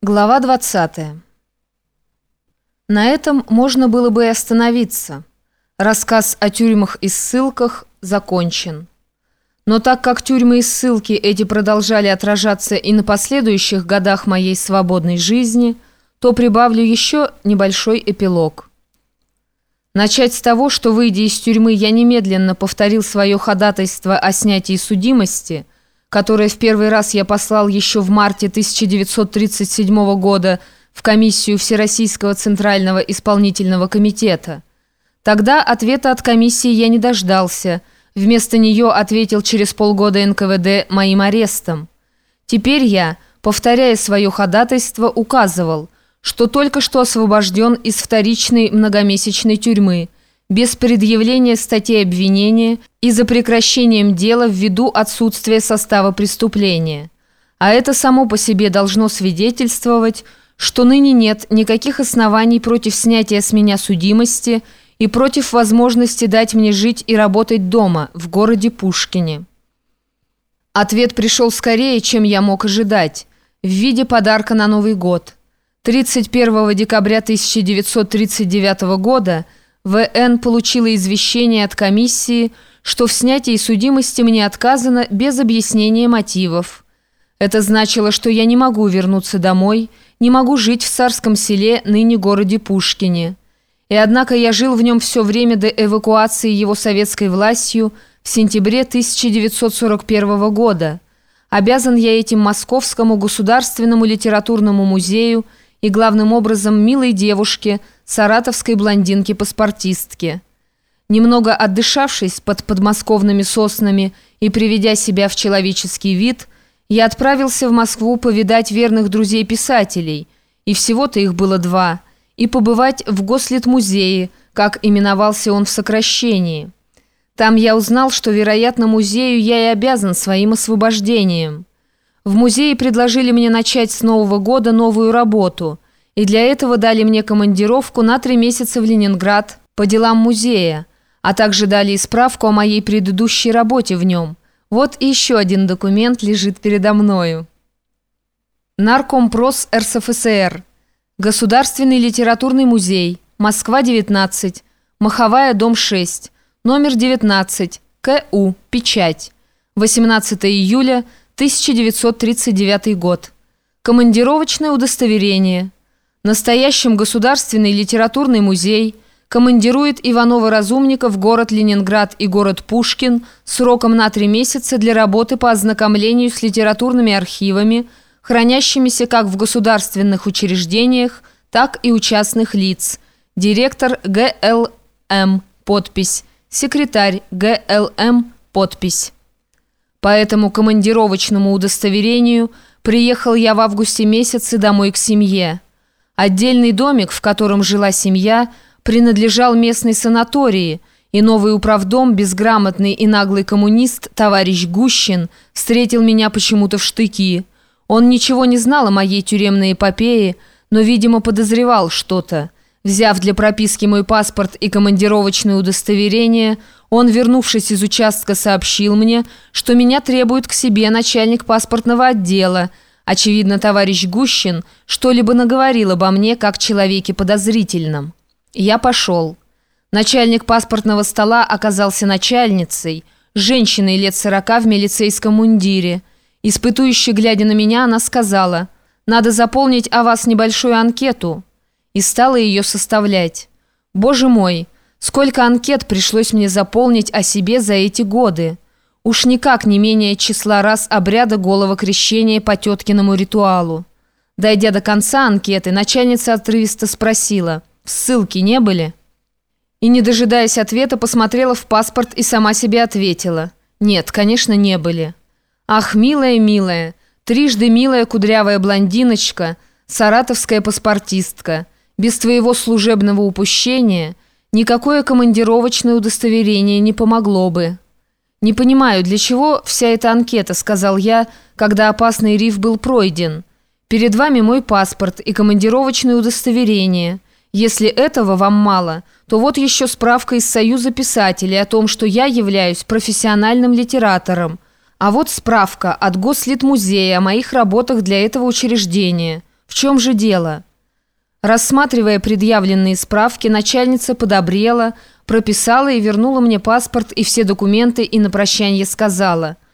Глава 20. На этом можно было бы и остановиться. Рассказ о тюрьмах и ссылках закончен. Но так как тюрьмы и ссылки эти продолжали отражаться и на последующих годах моей свободной жизни, то прибавлю еще небольшой эпилог. Начать с того, что, выйдя из тюрьмы, я немедленно повторил свое ходатайство о снятии судимости – которое в первый раз я послал еще в марте 1937 года в комиссию Всероссийского Центрального Исполнительного Комитета. Тогда ответа от комиссии я не дождался. Вместо нее ответил через полгода НКВД моим арестом. Теперь я, повторяя свое ходатайство, указывал, что только что освобожден из вторичной многомесячной тюрьмы – без предъявления статей обвинения и за прекращением дела ввиду отсутствия состава преступления. А это само по себе должно свидетельствовать, что ныне нет никаких оснований против снятия с меня судимости и против возможности дать мне жить и работать дома, в городе Пушкине. Ответ пришел скорее, чем я мог ожидать, в виде подарка на Новый год. 31 декабря 1939 года – В.Н. получила извещение от комиссии, что в снятии судимости мне отказано без объяснения мотивов. Это значило, что я не могу вернуться домой, не могу жить в царском селе, ныне городе Пушкине. И однако я жил в нем все время до эвакуации его советской властью в сентябре 1941 года. Обязан я этим Московскому государственному литературному музею и главным образом милой девушке – саратовской блондинки-паспортистки. Немного отдышавшись под подмосковными соснами и приведя себя в человеческий вид, я отправился в Москву повидать верных друзей-писателей, и всего-то их было два, и побывать в Гослитмузее, как именовался он в сокращении. Там я узнал, что, вероятно, музею я и обязан своим освобождением. В музее предложили мне начать с Нового года новую работу – и для этого дали мне командировку на три месяца в Ленинград по делам музея, а также дали и справку о моей предыдущей работе в нем. Вот еще один документ лежит передо мною. Наркомпрос РСФСР. Государственный литературный музей. Москва, 19. Маховая, дом 6. Номер 19. КУ. Печать. 18 июля 1939 год. Командировочное удостоверение. Настоящим Государственный литературный музей командирует Иванова-Разумника в город Ленинград и город Пушкин сроком на три месяца для работы по ознакомлению с литературными архивами, хранящимися как в государственных учреждениях, так и у частных лиц. Директор ГЛМ. Подпись. Секретарь ГЛМ. Подпись. По этому командировочному удостоверению приехал я в августе месяце домой к семье. Отдельный домик, в котором жила семья, принадлежал местной санатории, и новый управдом, безграмотный и наглый коммунист, товарищ Гущин, встретил меня почему-то в штыки. Он ничего не знал о моей тюремной эпопее, но, видимо, подозревал что-то. Взяв для прописки мой паспорт и командировочное удостоверение, он, вернувшись из участка, сообщил мне, что меня требует к себе начальник паспортного отдела – Очевидно, товарищ Гущин что-либо наговорил обо мне как человеке подозрительном. Я пошел. Начальник паспортного стола оказался начальницей, женщиной лет сорока в милицейском мундире. Испытующе глядя на меня, она сказала, «Надо заполнить о вас небольшую анкету». И стала ее составлять. Боже мой, сколько анкет пришлось мне заполнить о себе за эти годы. Уж никак не менее числа раз обряда голого крещения по теткиному ритуалу. Дойдя до конца анкеты, начальница отрывисто спросила, «В ссылке не были?» И, не дожидаясь ответа, посмотрела в паспорт и сама себе ответила, «Нет, конечно, не были». «Ах, милая, милая, трижды милая кудрявая блондиночка, саратовская паспортистка, без твоего служебного упущения никакое командировочное удостоверение не помогло бы». «Не понимаю, для чего вся эта анкета», — сказал я, когда опасный риф был пройден. «Перед вами мой паспорт и командировочное удостоверение. Если этого вам мало, то вот еще справка из Союза писателей о том, что я являюсь профессиональным литератором. А вот справка от Гослитмузея о моих работах для этого учреждения. В чем же дело? Рассматривая предъявленные справки, начальница подобрела, прописала и вернула мне паспорт и все документы и на прощание сказала –